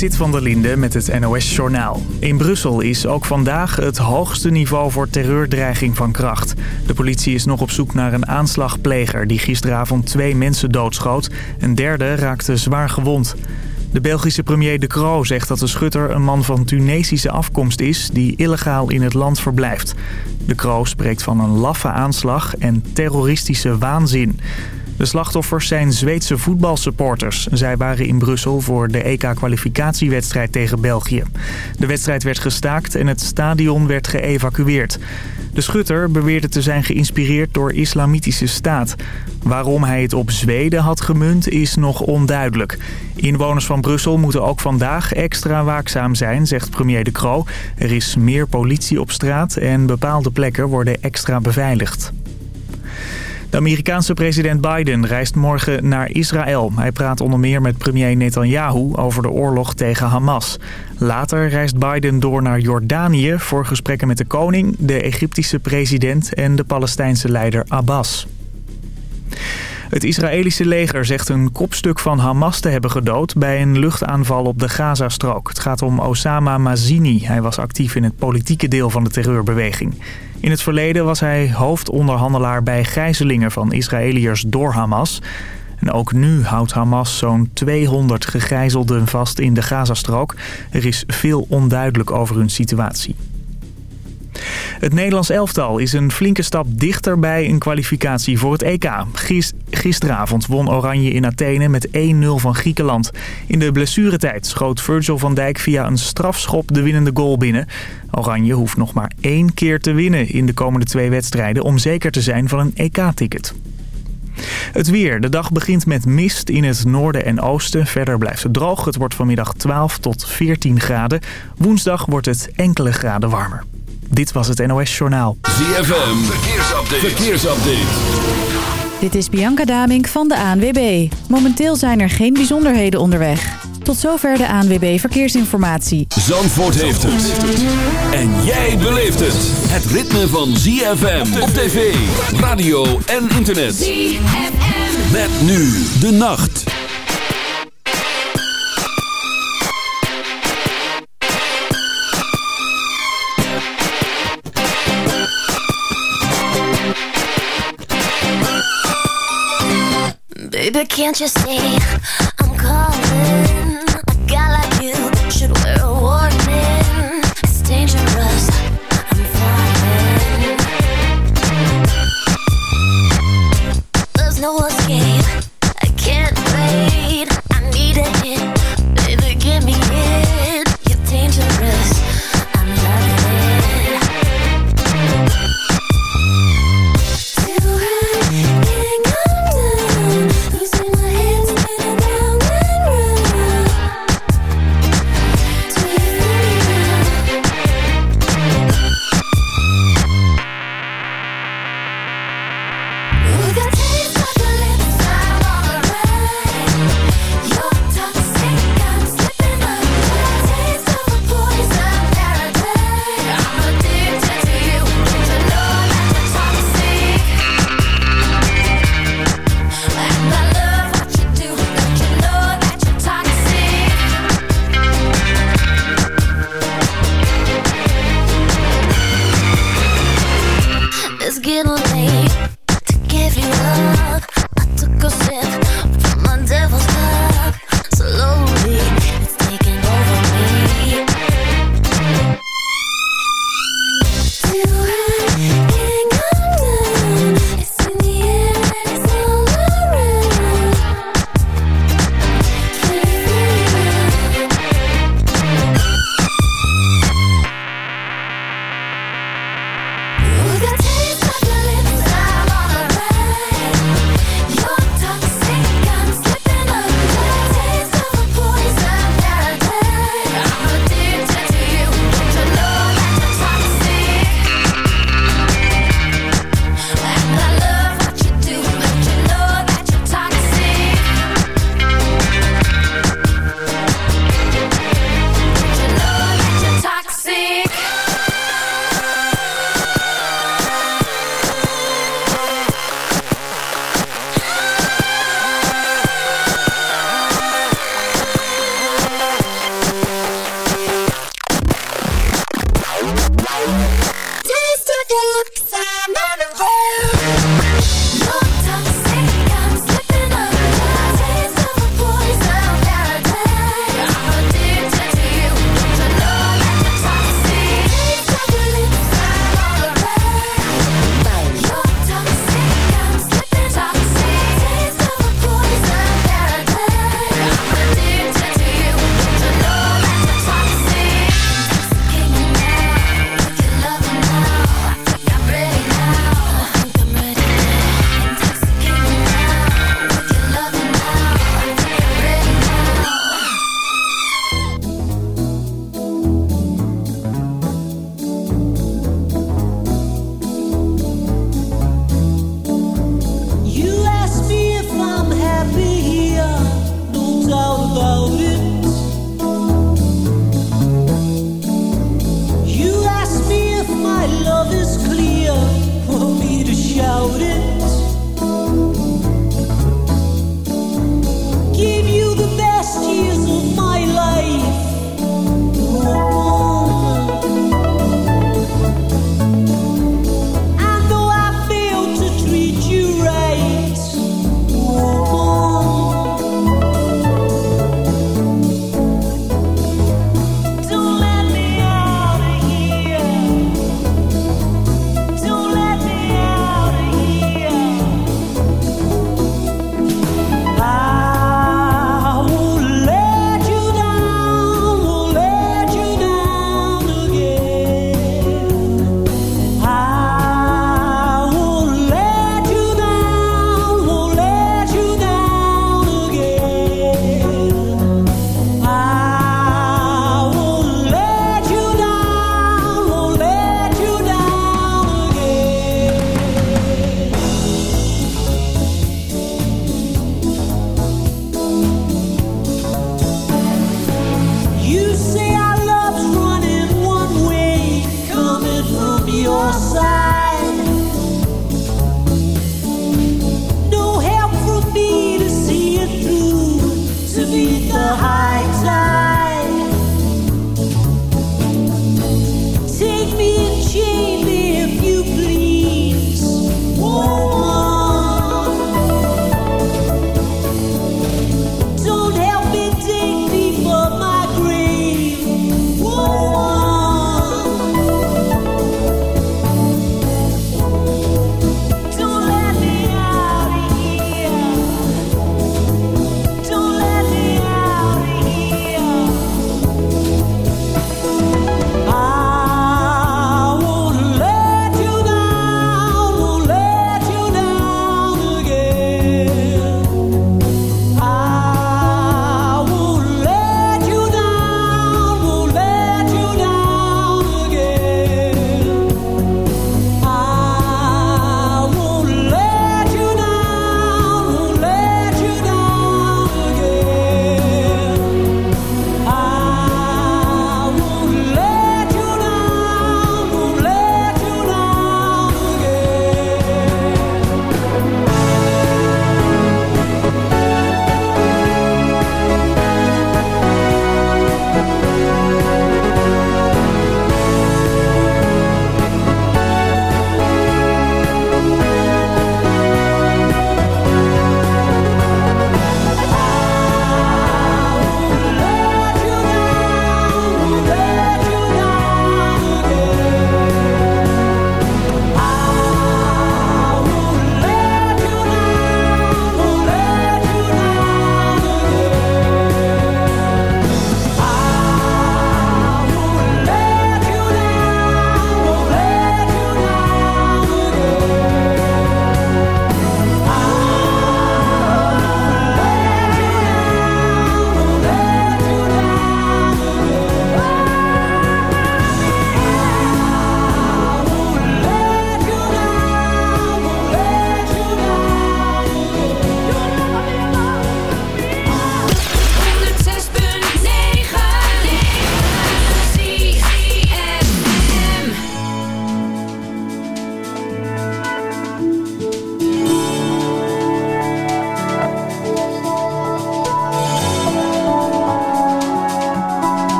Sit van der Linde met het NOS-journaal. In Brussel is ook vandaag het hoogste niveau voor terreurdreiging van kracht. De politie is nog op zoek naar een aanslagpleger die gisteravond twee mensen doodschoot. Een derde raakte zwaar gewond. De Belgische premier De Croo zegt dat de schutter een man van Tunesische afkomst is... die illegaal in het land verblijft. De Croo spreekt van een laffe aanslag en terroristische waanzin. De slachtoffers zijn Zweedse voetbalsupporters. Zij waren in Brussel voor de EK-kwalificatiewedstrijd tegen België. De wedstrijd werd gestaakt en het stadion werd geëvacueerd. De schutter beweerde te zijn geïnspireerd door islamitische staat. Waarom hij het op Zweden had gemunt is nog onduidelijk. Inwoners van Brussel moeten ook vandaag extra waakzaam zijn, zegt premier De Croo. Er is meer politie op straat en bepaalde plekken worden extra beveiligd. De Amerikaanse president Biden reist morgen naar Israël. Hij praat onder meer met premier Netanyahu over de oorlog tegen Hamas. Later reist Biden door naar Jordanië voor gesprekken met de koning, de Egyptische president en de Palestijnse leider Abbas. Het Israëlische leger zegt een kopstuk van Hamas te hebben gedood bij een luchtaanval op de Gazastrook. Het gaat om Osama Mazini. Hij was actief in het politieke deel van de terreurbeweging. In het verleden was hij hoofdonderhandelaar bij gijzelingen van Israëliërs door Hamas. En ook nu houdt Hamas zo'n 200 gegijzelden vast in de Gazastrook. Er is veel onduidelijk over hun situatie. Het Nederlands elftal is een flinke stap dichter bij een kwalificatie voor het EK. gisteravond won Oranje in Athene met 1-0 van Griekenland. In de blessuretijd schoot Virgil van Dijk via een strafschop de winnende goal binnen. Oranje hoeft nog maar één keer te winnen in de komende twee wedstrijden... om zeker te zijn van een EK-ticket. Het weer. De dag begint met mist in het noorden en oosten. Verder blijft het droog. Het wordt vanmiddag 12 tot 14 graden. Woensdag wordt het enkele graden warmer. Dit was het NOS Journaal. ZFM, verkeersupdate. verkeersupdate. Dit is Bianca Damink van de ANWB. Momenteel zijn er geen bijzonderheden onderweg. Tot zover de ANWB Verkeersinformatie. Zandvoort heeft het. En jij beleeft het. Het ritme van ZFM op tv, radio en internet. ZFM. Met nu de nacht. Baby, can't you see I'm calling?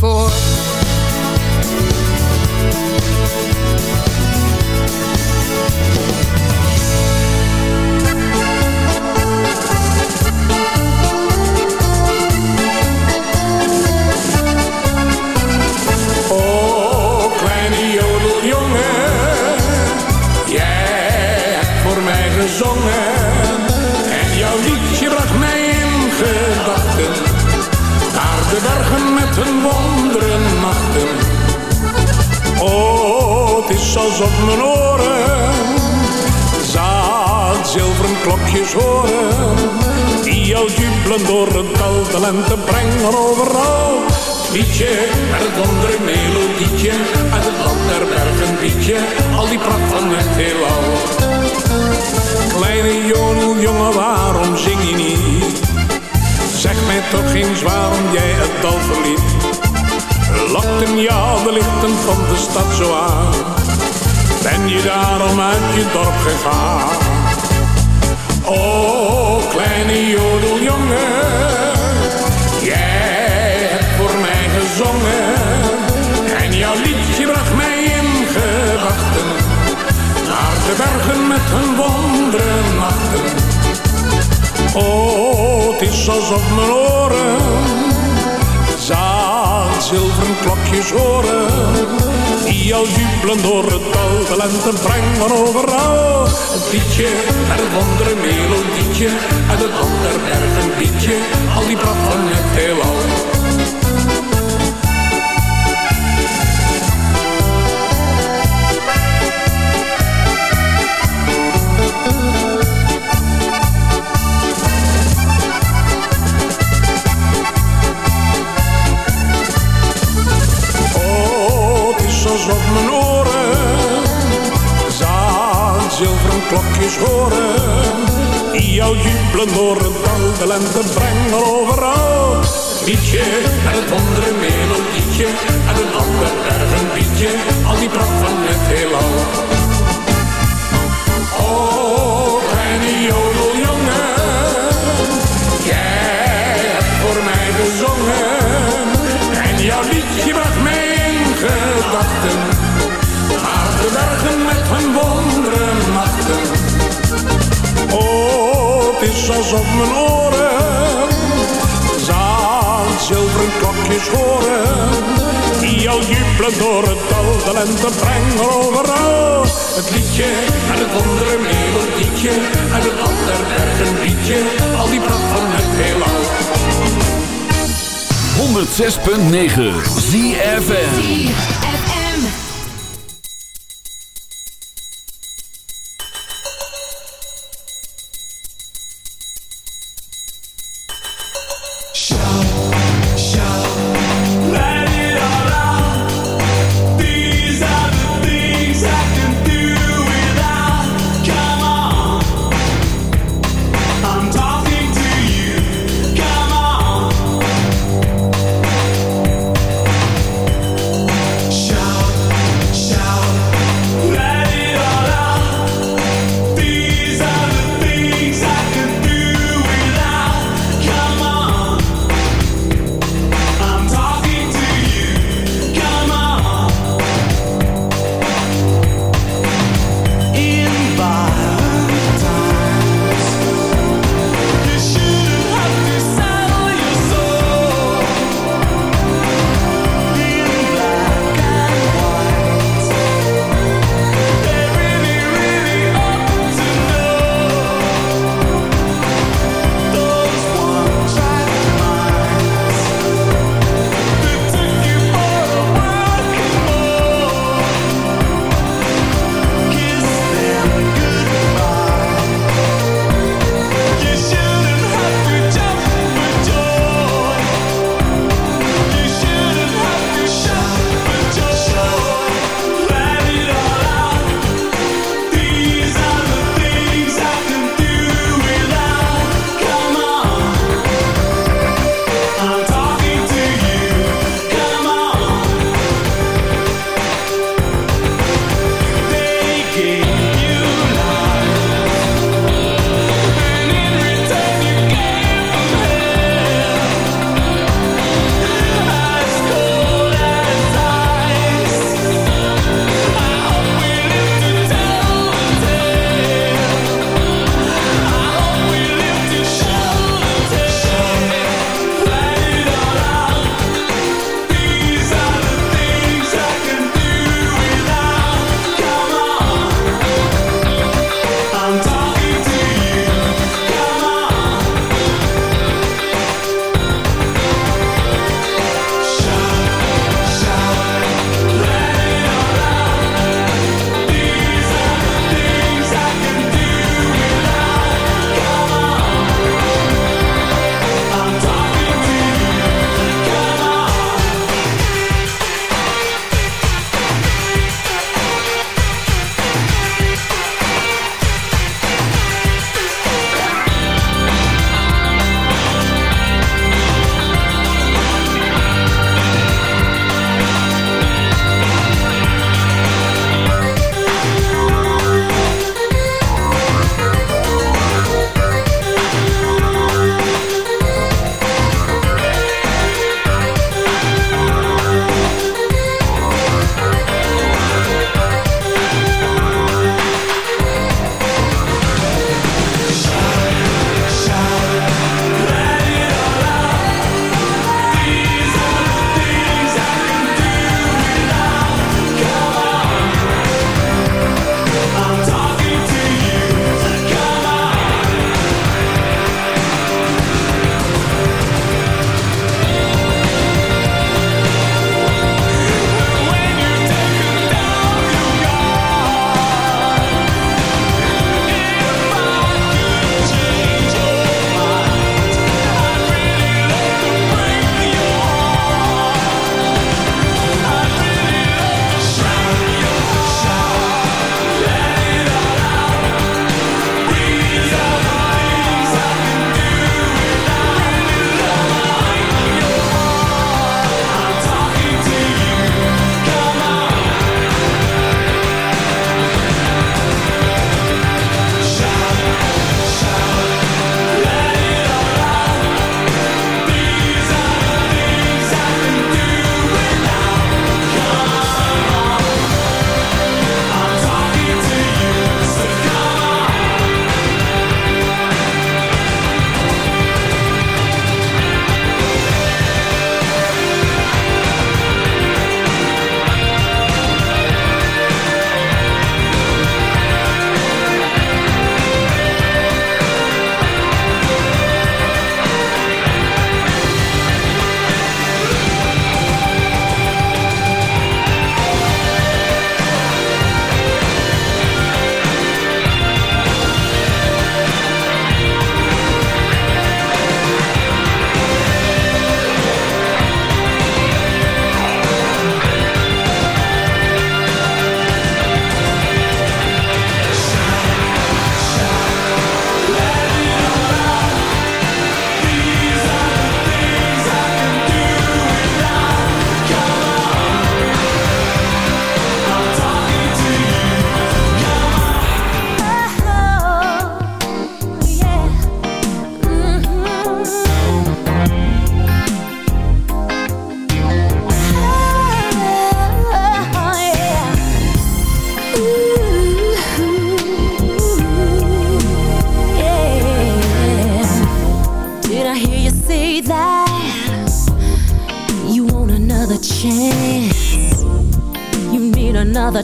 forth door het dal De lente brengen overal 106.9 ZFN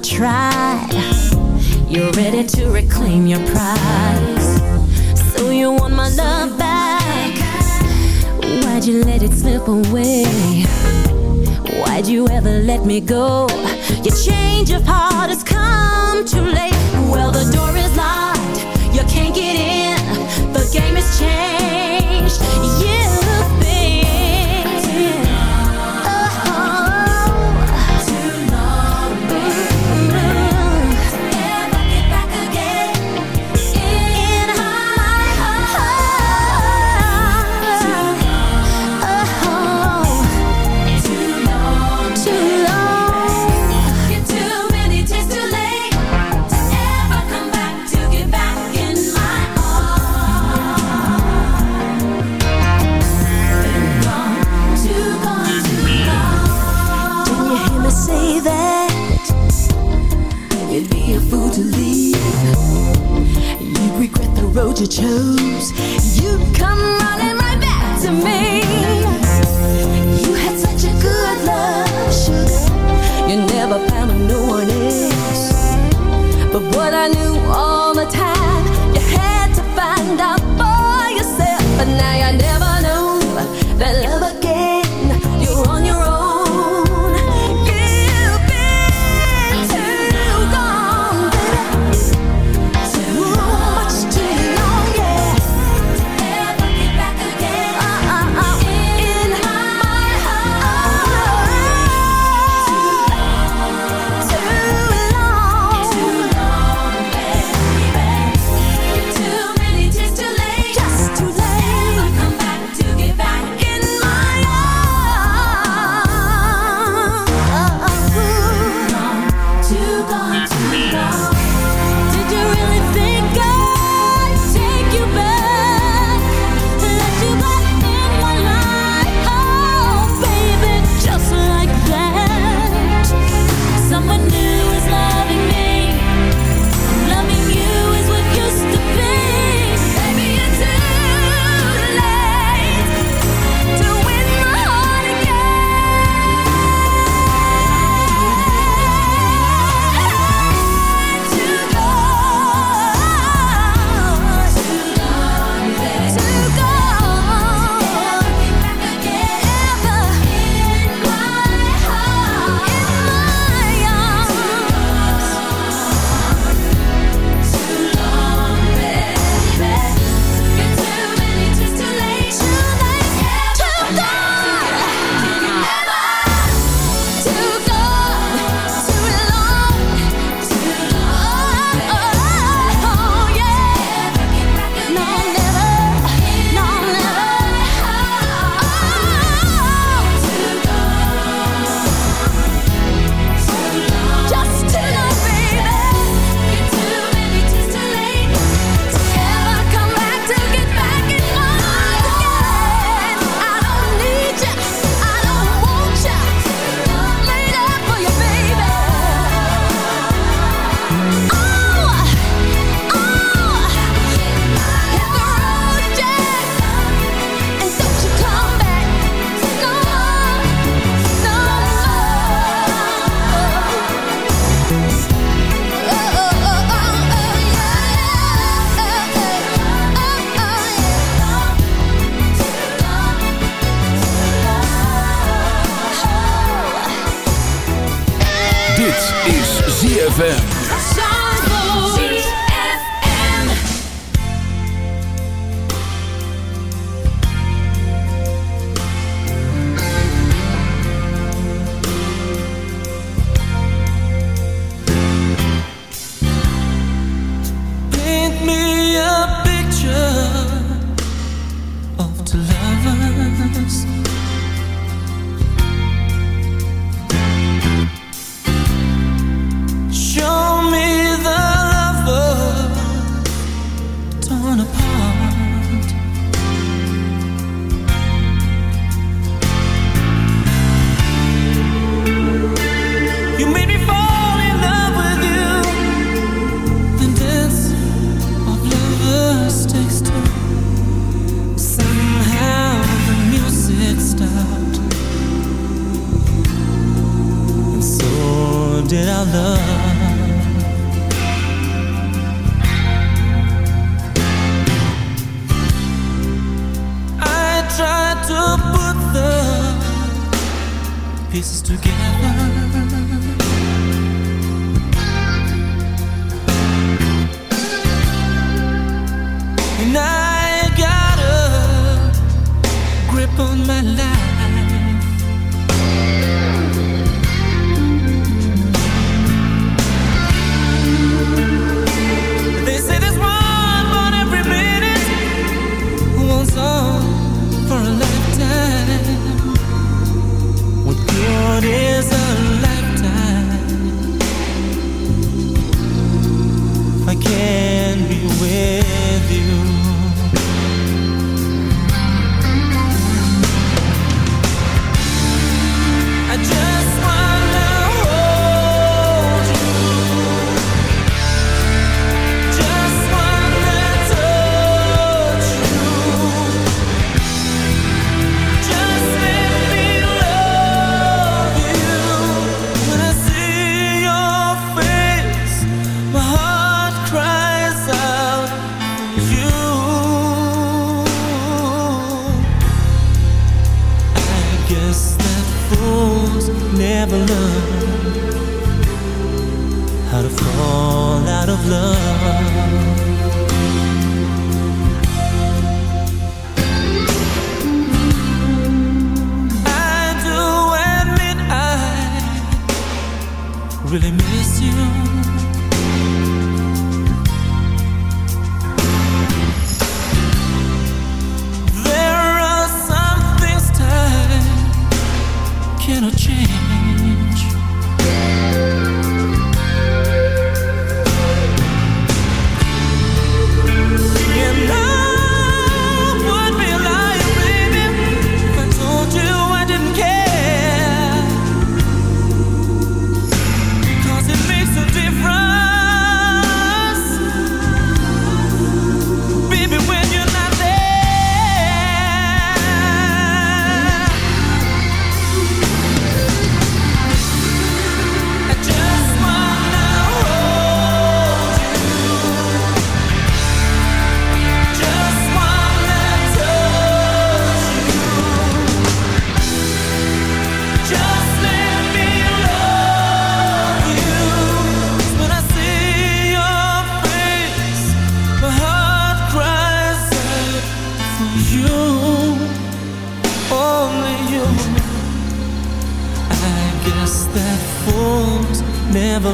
try You're ready to reclaim your prize So you want my love back Why'd you let it slip away? Why'd you ever let me go? Your change of heart is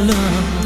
love.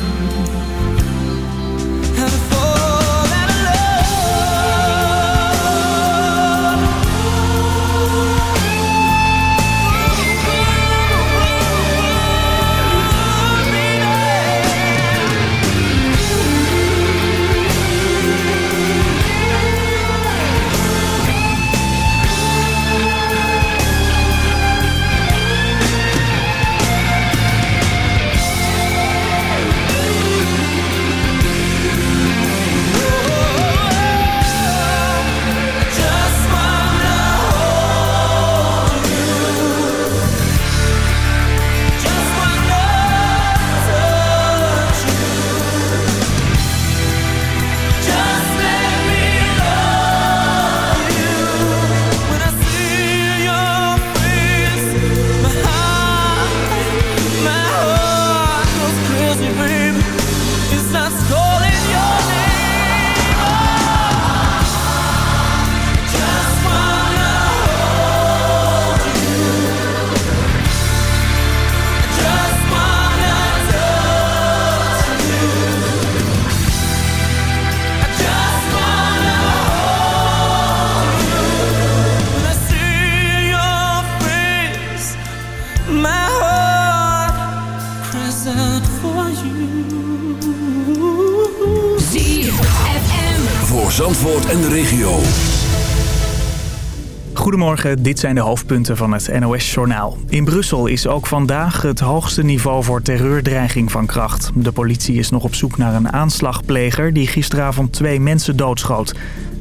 Dit zijn de hoofdpunten van het NOS-journaal. In Brussel is ook vandaag het hoogste niveau voor terreurdreiging van kracht. De politie is nog op zoek naar een aanslagpleger die gisteravond twee mensen doodschoot.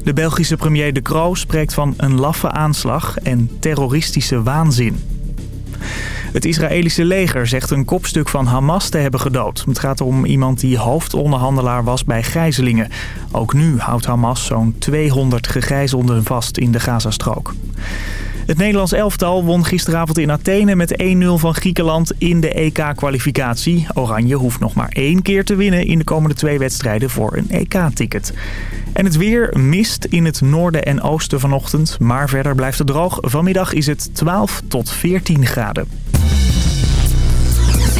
De Belgische premier De Croo spreekt van een laffe aanslag en terroristische waanzin. Het Israëlische leger zegt een kopstuk van Hamas te hebben gedood. Het gaat om iemand die hoofdonderhandelaar was bij gijzelingen. Ook nu houdt Hamas zo'n 200 gegijzelden vast in de Gazastrook. Het Nederlands elftal won gisteravond in Athene met 1-0 van Griekenland in de EK-kwalificatie. Oranje hoeft nog maar één keer te winnen in de komende twee wedstrijden voor een EK-ticket. En het weer mist in het noorden en oosten vanochtend, maar verder blijft het droog. Vanmiddag is het 12 tot 14 graden.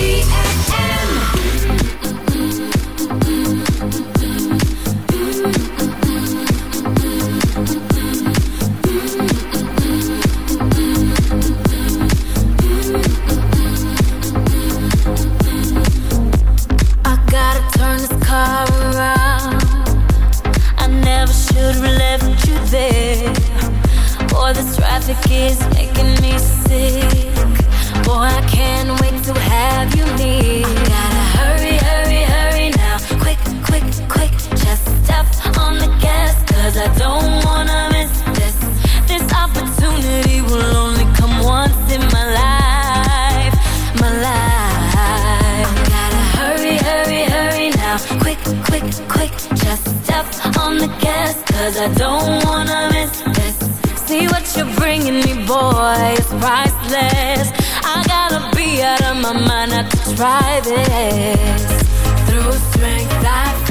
Boy, this car around. I never should relent you there. Or the traffic is making me sick. Boy, I can't wait to have you near. Gotta hurry, hurry, hurry now. Quick, quick, quick. Just step on the gas, cause I don't wanna miss this. This opportunity will only come once in my life. My life. Gotta hurry, hurry, hurry now. Quick, quick, quick. Just step on the gas, cause I don't wanna miss this. See what you're bringing me, boy, it's priceless. I gotta be out of my mind not to try this. Through strength, I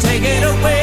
Take it away.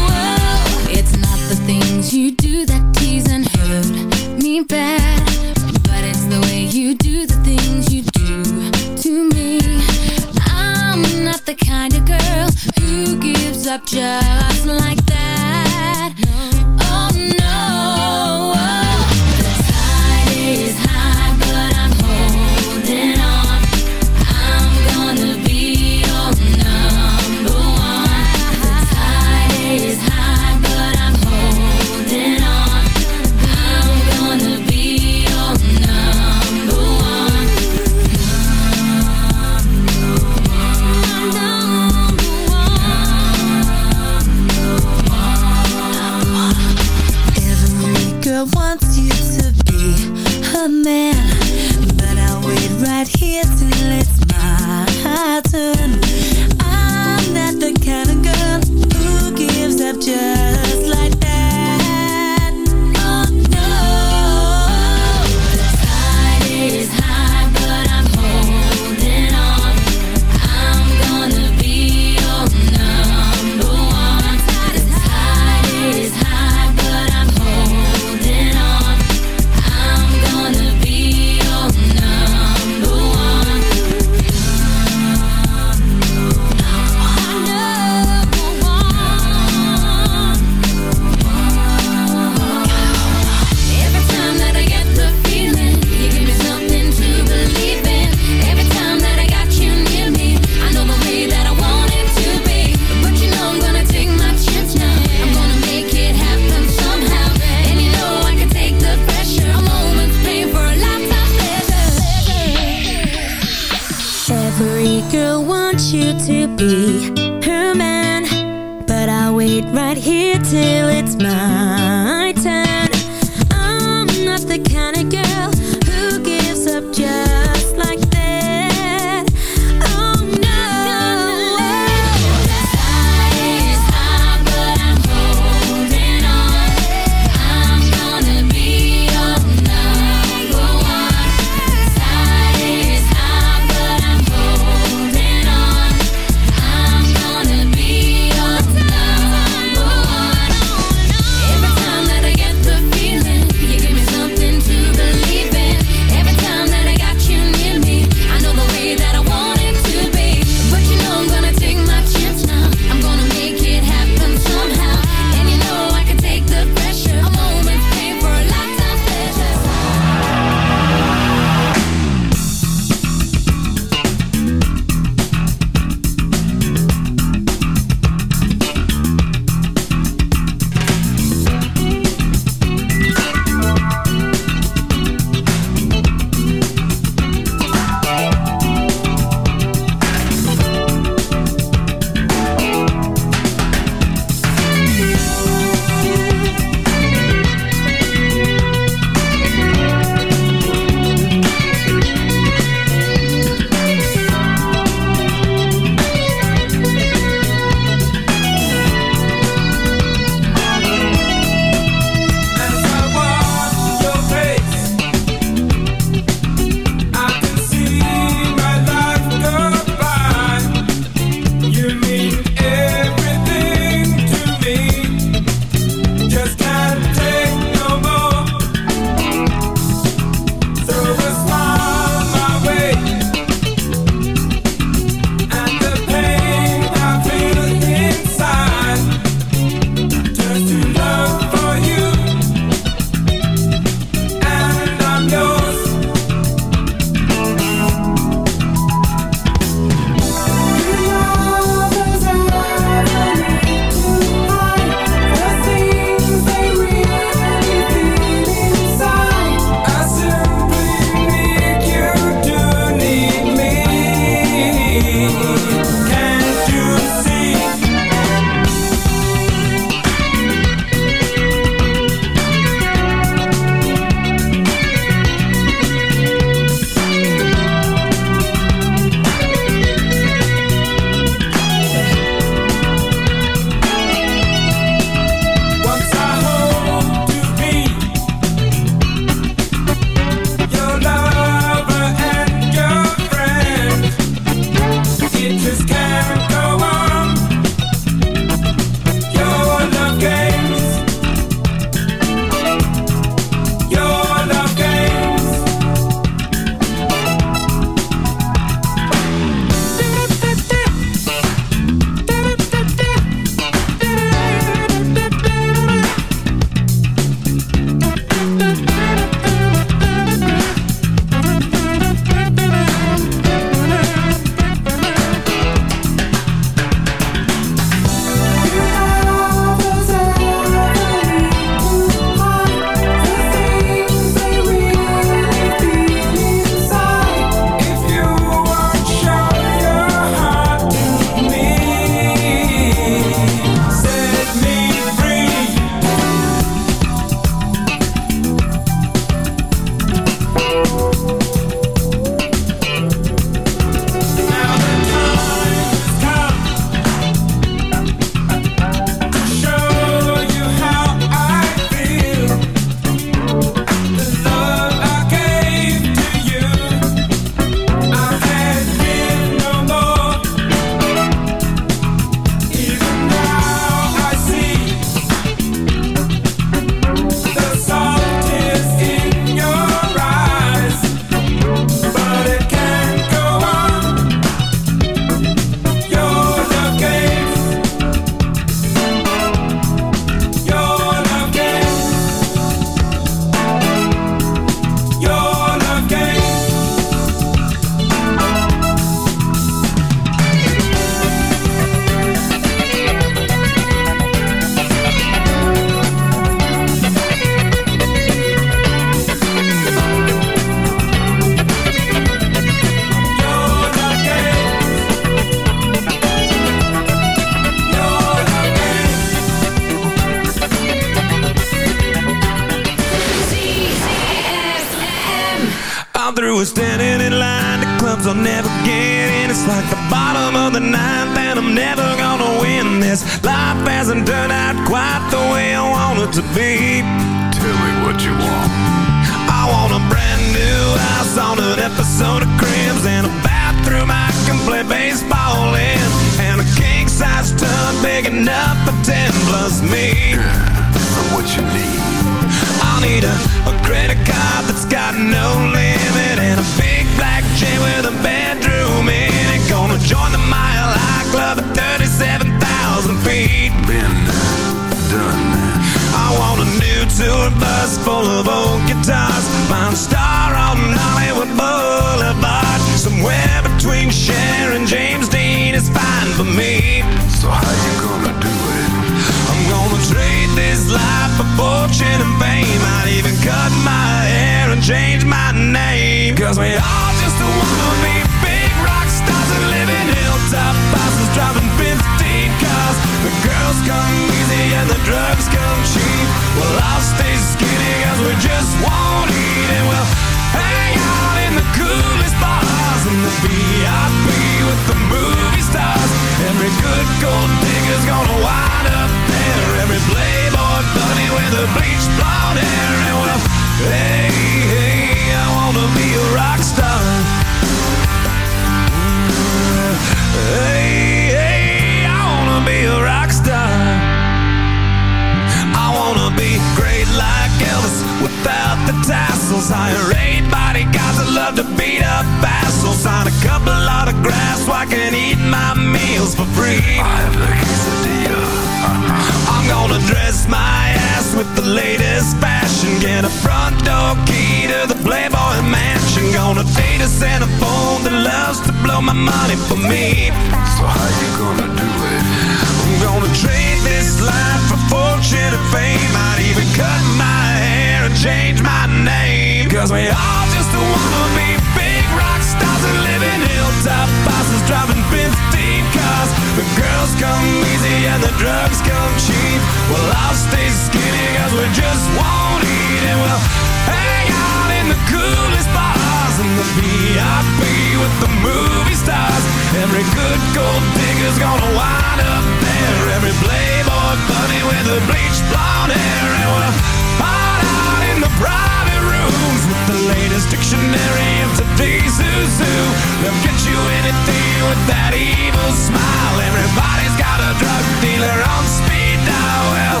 blonde hair and we're hide out in the private rooms with the latest dictionary of today's zoo zoo. They'll get you anything with that evil smile. Everybody's got a drug dealer on speed dial. Well,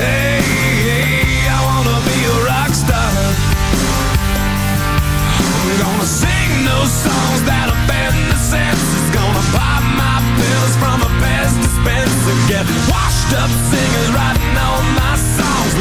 hey, hey I wanna be a rock star. I'm gonna sing those songs that offend the senses. Gonna buy my pills from a best dispenser. Get washed up